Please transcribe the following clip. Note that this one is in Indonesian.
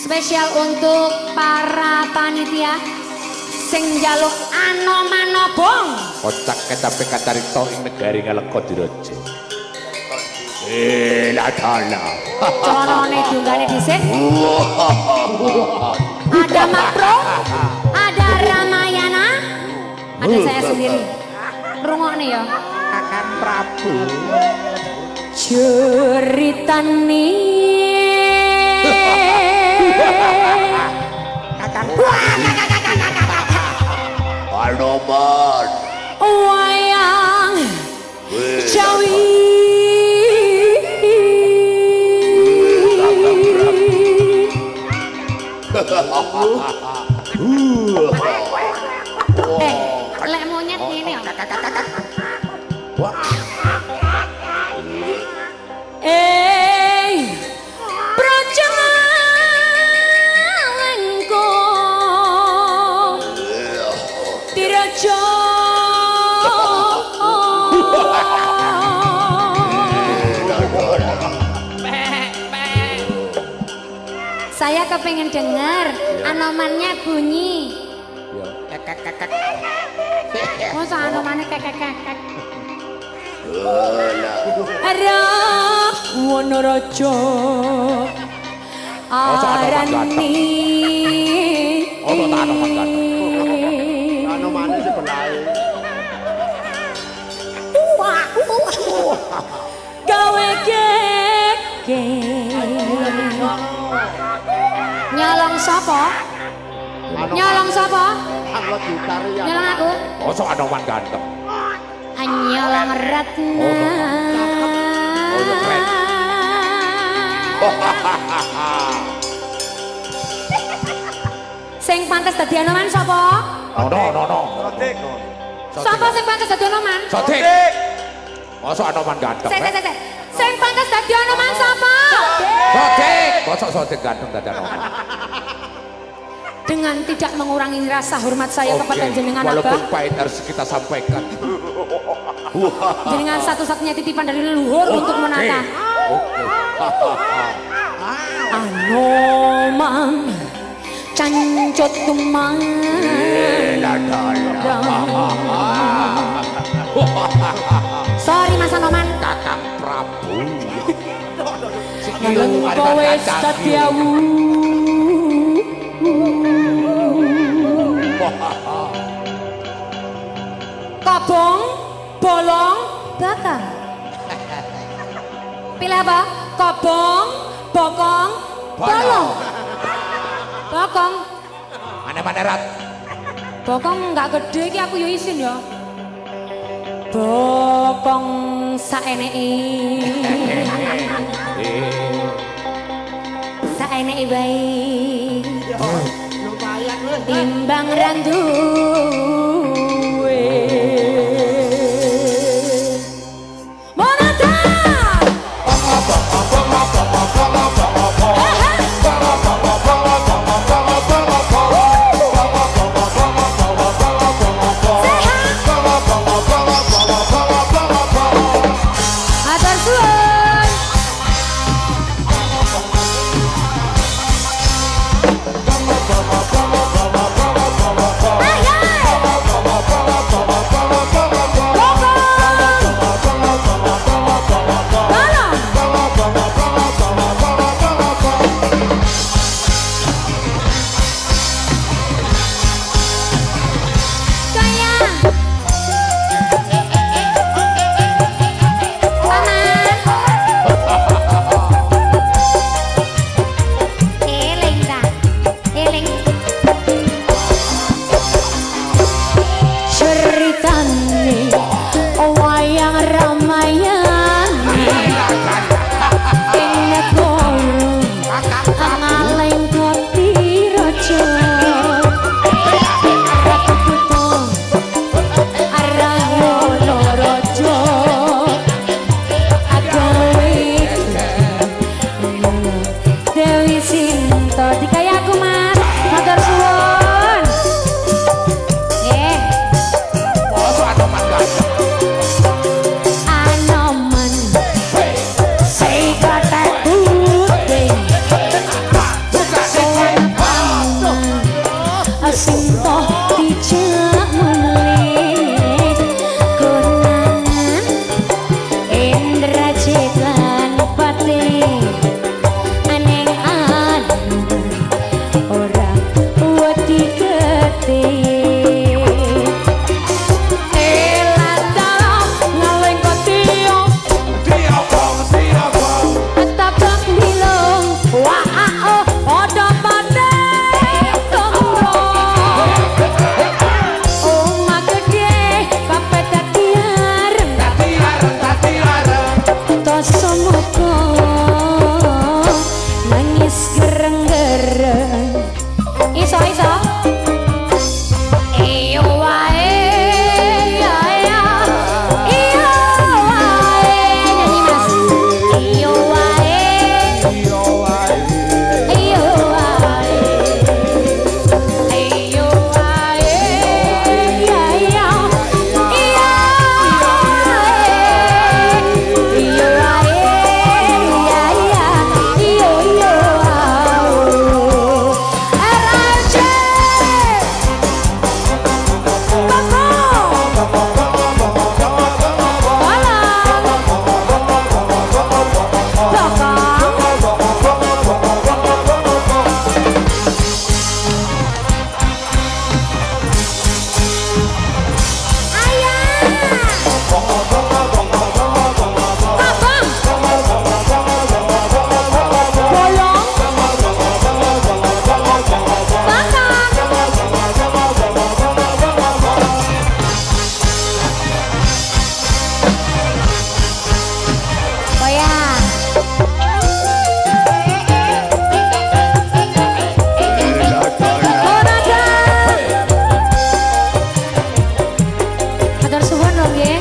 spesial untuk para panitia sing njaluk anomano bong. Kocak kecape kacarita ing negari ngaleka diraja. Eh, la dala. Celonone diunggahne dhisik. Ada Makro, ada Ramayana, ada saya sendiri. Rungokne ya. Akan Prabu. Ceritane Arnold Saya kepengen dengar anomannya bunyi. Masa anomannya kekek-kekek? Ara Wonoraja Arani. Ono tak anoman Anomane sebelah. gawe keke nyolong sapa nyolong sapa ya. nyolong aku Mosok Anoman ganteng. nyolong ratna Oh, keren. sing pantes dadi anoman sapa Ono ono ono. sapa sing pantes dadi anoman Sodik. Mosok Anoman ganteng. sik sik sik sik. sing pantes dadi anoman sapa Sodik. Mosok Sodik ganteng dadi Anoman. Dengan tidak mengurangi rasa hormat saya Oke, kepada jenengan Walaupun Abah pahit harus kita sampaikan. jenengan satu-satunya titipan dari leluhur untuk menata Oke. Anoman cancut tumang La dala. Sorry Mas Anoman Kakang Prabu. Naleng kowe satiawu Kobong, bolong, bakar Pilih apa? Kobong, bokong, bolong Bokong Mana-mana rat. Bokong nggak gede iki aku yo isin ya. Bokong saeneki. Saeneki bae. Lumayan. Timbang randu không nhé